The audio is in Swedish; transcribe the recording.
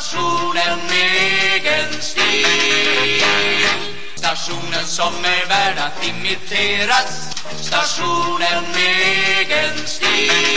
Stationen egen stil Stationen som är värd att imiteras. Stationen egen stil